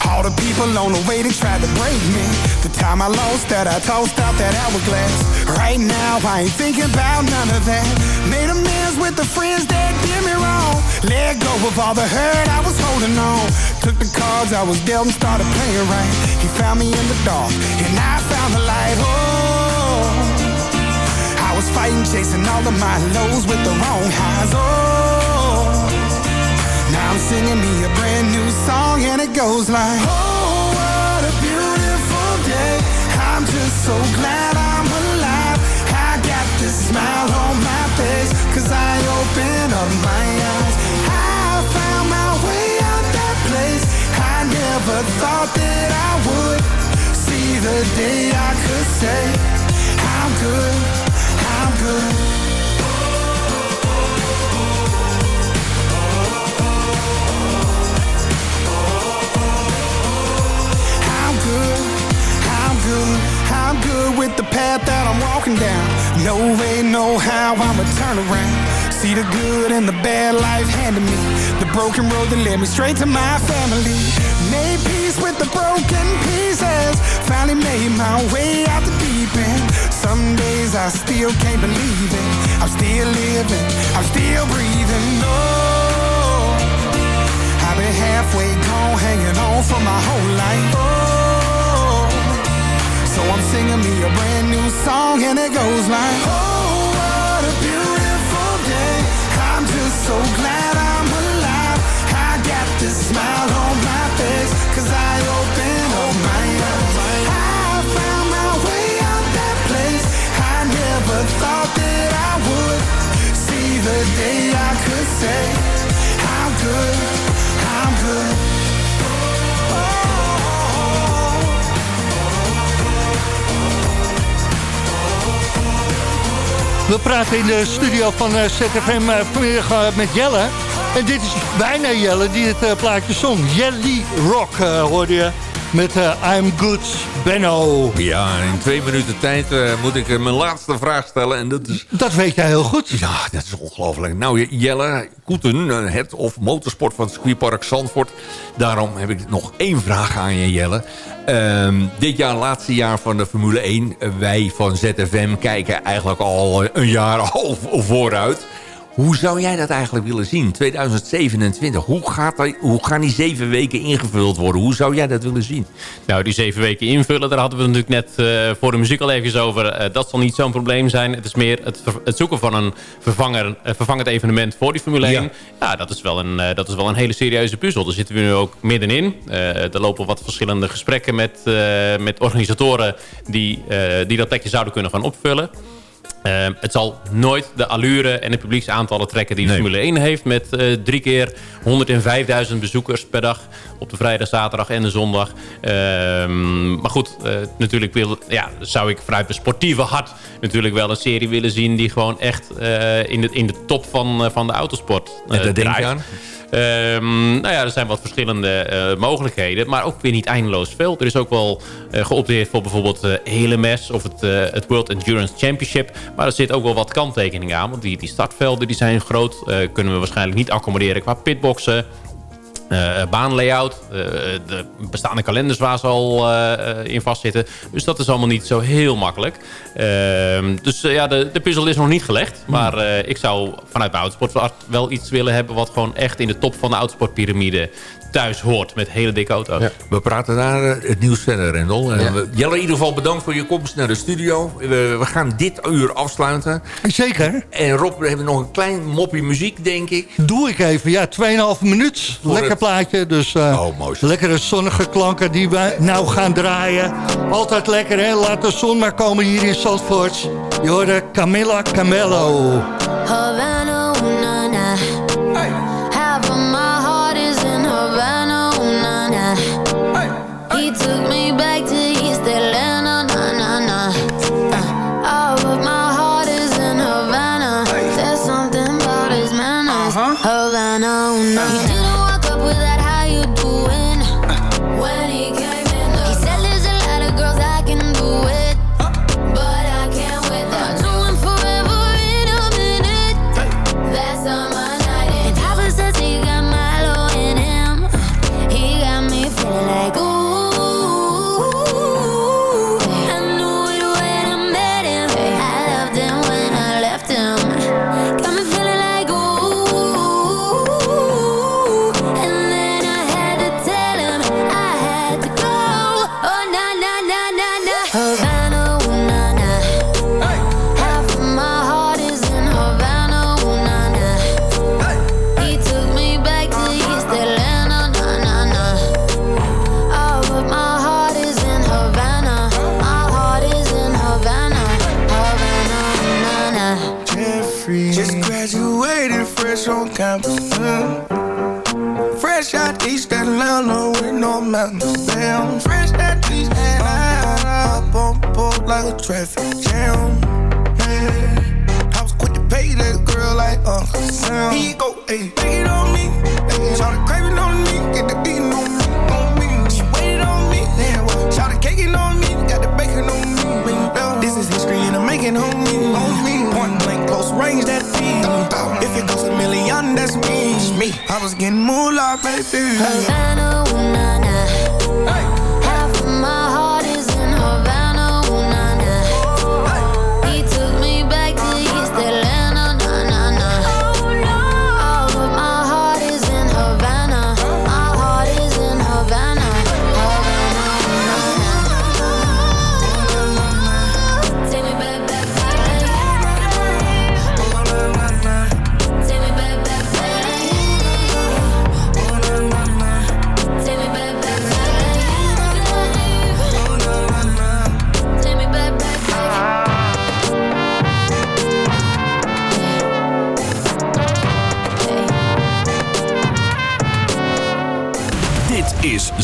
All the people on the way, they tried to break me. The time I lost that, I tossed out that hourglass. Right now, I ain't thinking about none of that. Made amends with the friends that did me wrong. Let go of all the hurt I was holding on. Took the cards I was dealt and started playing right. He found me in the dark, and I found the light. Oh, I was fighting, chasing all of my lows with the wrong highs. Oh. I'm singing me a brand new song and it goes like Oh, what a beautiful day. I'm just so glad I'm alive. I got this smile on my face Cause I opened up my eyes. I found my way out that place. I never thought that I would See the day I could say I'm good, I'm good good, I'm good, I'm good with the path that I'm walking down. No way, no how, I'ma turn around. See the good and the bad life handed me. The broken road that led me straight to my family. Made peace with the broken pieces. Finally made my way out the deep end. Some days I still can't believe it. I'm still living, I'm still breathing. Oh, I've been halfway gone, hanging on for my whole life. Oh, I'm singing me a brand new song, and it goes like, Oh, what a beautiful day. I'm just so glad I'm alive. I got this smile on my face, cause I opened up my eyes. I found my way out that place. I never thought that I would see the day I could say, I'm good, We praten in de studio van eh, ZFM eh, vanmiddag eh, met Jelle. En dit is bijna Jelle die het plaatje zong. Jelly Rock hoorde je met eh, I'm Good Benno. Ja, in twee minuten tijd eh, moet ik eh, mijn laatste vraag stellen. En dat is... Dat weet jij heel goed. Ja, dat is ongelooflijk. Nou, Jelle Koeten, het of motorsport van het circuitpark Zandvoort. Daarom heb ik nog één vraag aan je, Jelle. Ehm, dit jaar, laatste jaar van de Formule 1. Eh, wij van ZFM kijken eigenlijk al een jaar [laughs] al vooruit. Hoe zou jij dat eigenlijk willen zien? 2027. Hoe, gaat dat, hoe gaan die zeven weken ingevuld worden? Hoe zou jij dat willen zien? Nou, die zeven weken invullen, daar hadden we natuurlijk net eh, voor de muziek al even over. Eh, dat zal niet zo'n probleem zijn. Het is meer het, het zoeken van een vervanger, eh, vervangend evenement voor die Formule 1. Ja. Ja, dat, is wel een, dat is wel een hele serieuze puzzel. Daar zitten we nu ook middenin. Er lopen wat verschillende gesprekken met, met organisatoren die, die dat plekje zouden kunnen gaan opvullen. Eh, het zal nooit de allure en de publieksaantallen trekken die de Nee. Formule 1 heeft. Met eh, drie keer 105.000 bezoekers per dag op de vrijdag, zaterdag en de zondag. Ehm, maar goed, eh, natuurlijk wil, ja, zou ik vanuit mijn sportieve hart natuurlijk wel een serie willen zien... die gewoon echt eh, in, de, in de top van, van de autosport En daar denk je draait. aan? Ehm, nou ja, er zijn wat verschillende eh, mogelijkheden, maar ook weer niet eindeloos veel. Er is ook wel eh geopteerd voor bijvoorbeeld eh HLMS of het, het World Endurance Championship. Maar er zit ook wel wat kanttekeningen aan, want die, die startvelden die zijn groot. kunnen we waarschijnlijk niet accommoderen qua pitboxen. Eh, baanlayout, eh, de bestaande kalenders waar ze al eh, eh, in vastzitten. Dus dat is allemaal niet zo heel makkelijk. Ehm, dus eh, ja, de, de puzzel is nog niet gelegd. Maar eh, ik zou vanuit mijn autosporthart wel iets willen hebben... wat gewoon echt in de top van de autosportpyramide thuis hoort. Met hele dikke auto's. Ja. We praten daar eh, het nieuws verder, Rendel. Ja. Jelle, in ieder geval bedankt voor je komst naar de studio. We, we gaan dit uur afsluiten. Zeker. En Rob, we hebben nog een klein moppie muziek, denk ik. Doe ik even. Ja, 2,5 minuut. Lekker het- plaatje. Dus eh, Oh, mooi zo. lekkere zonnige klanken die we nou gaan draaien. Altijd lekker, hè? Laat de zon maar komen hier in Zandvoort. Je hoorde Camilla Camello. Havana, na. traffic jam. Man, I was quick to pay that girl like Uncle Sam. He go, hey, take it on me. Hey, Shout the craving on me, get the beating on me, on me. She waited on me, yeah. Well, Shout the caking on me, got the bacon on me. Well, this is history and I'm making on me, on me. Point blank, close range, that feed. If it goes a million, that's me. me. I was getting moolah, baby. Havana,